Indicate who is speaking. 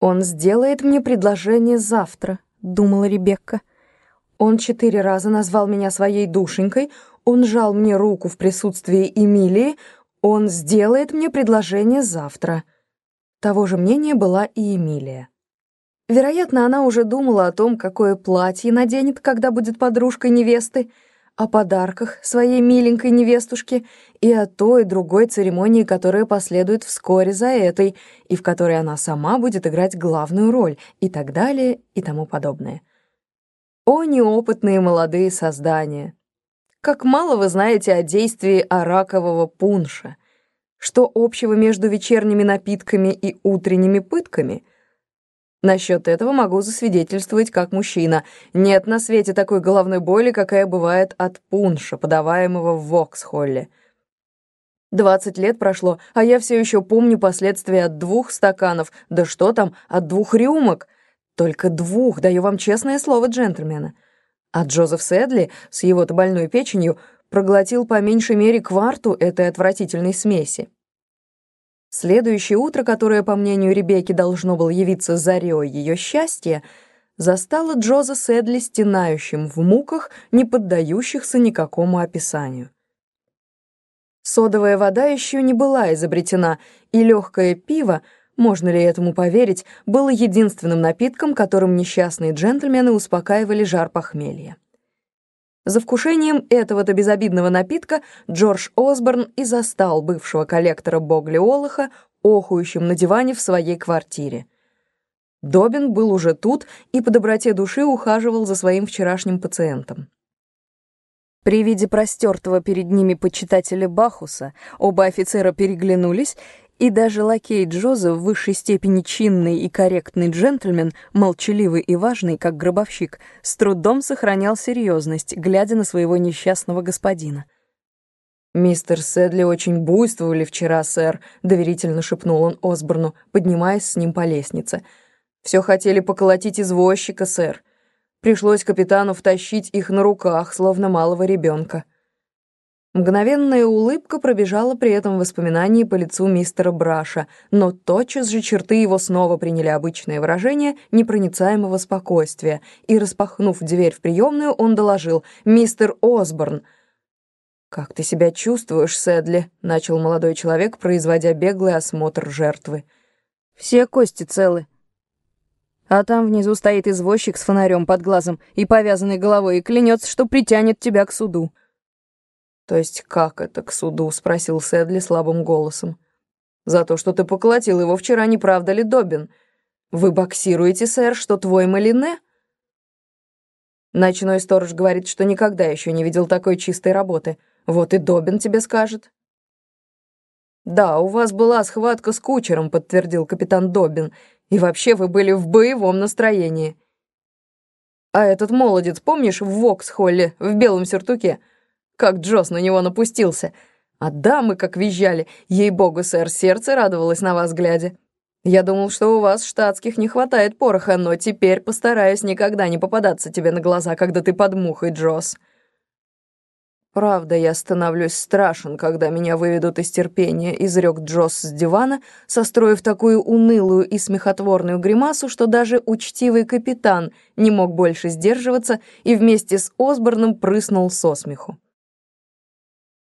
Speaker 1: «Он сделает мне предложение завтра», — думала Ребекка. «Он четыре раза назвал меня своей душенькой, он жал мне руку в присутствии Эмилии, он сделает мне предложение завтра». Того же мнения была и Эмилия. Вероятно, она уже думала о том, какое платье наденет, когда будет подружкой невесты, о подарках своей миленькой невестушке и о той другой церемонии, которая последует вскоре за этой, и в которой она сама будет играть главную роль, и так далее, и тому подобное. О, неопытные молодые создания! Как мало вы знаете о действии аракового пунша! Что общего между вечерними напитками и утренними пытками — Насчет этого могу засвидетельствовать как мужчина. Нет на свете такой головной боли, какая бывает от пунша, подаваемого в Воксхолле. Двадцать лет прошло, а я все еще помню последствия от двух стаканов, да что там, от двух рюмок. Только двух, даю вам честное слово джентльмена. А Джозеф Сэдли с его-то больной печенью проглотил по меньшей мере кварту этой отвратительной смеси. Следующее утро, которое, по мнению Ребекки, должно было явиться зарей ее счастья, застало Джоза Сэдли стенающим в муках, не поддающихся никакому описанию. Содовая вода еще не была изобретена, и легкое пиво, можно ли этому поверить, было единственным напитком, которым несчастные джентльмены успокаивали жар похмелья. За вкушением этого-то безобидного напитка Джордж Осборн и застал бывшего коллектора Богли Олаха охующим на диване в своей квартире. Добин был уже тут и по доброте души ухаживал за своим вчерашним пациентом. При виде простертого перед ними почитателя Бахуса оба офицера переглянулись и даже лакей Джоза в высшей степени чинный и корректный джентльмен, молчаливый и важный, как гробовщик, с трудом сохранял серьезность, глядя на своего несчастного господина. «Мистер Сэдли очень буйствовали вчера, сэр», — доверительно шепнул он Осборну, поднимаясь с ним по лестнице. «Все хотели поколотить извозчика, сэр. Пришлось капитану втащить их на руках, словно малого ребенка». Мгновенная улыбка пробежала при этом воспоминании по лицу мистера Браша, но тотчас же черты его снова приняли обычное выражение непроницаемого спокойствия, и, распахнув дверь в приемную, он доложил «Мистер Осборн!» «Как ты себя чувствуешь, Сэдли?» — начал молодой человек, производя беглый осмотр жертвы. «Все кости целы», а там внизу стоит извозчик с фонарем под глазом и повязанной головой и клянется, что притянет тебя к суду. «То есть как это к суду?» — спросил Сэдли слабым голосом. «За то, что ты поколотил его вчера, не правда ли, Добин? Вы боксируете, сэр, что твой Малине?» Ночной сторож говорит, что никогда еще не видел такой чистой работы. Вот и Добин тебе скажет. «Да, у вас была схватка с кучером», — подтвердил капитан Добин. «И вообще вы были в боевом настроении». «А этот молодец, помнишь, в Воксхолле, в белом сюртуке?» Как Джос на него напустился. А дамы как визжали. Ей-богу, сэр, сердце радовалось на вас глядя. Я думал, что у вас штатских не хватает пороха, но теперь постараюсь никогда не попадаться тебе на глаза, когда ты под мухой, Джос. Правда, я становлюсь страшен, когда меня выведут из терпения, изрек Джос с дивана, состроив такую унылую и смехотворную гримасу, что даже учтивый капитан не мог больше сдерживаться и вместе с Осборном прыснул со смеху.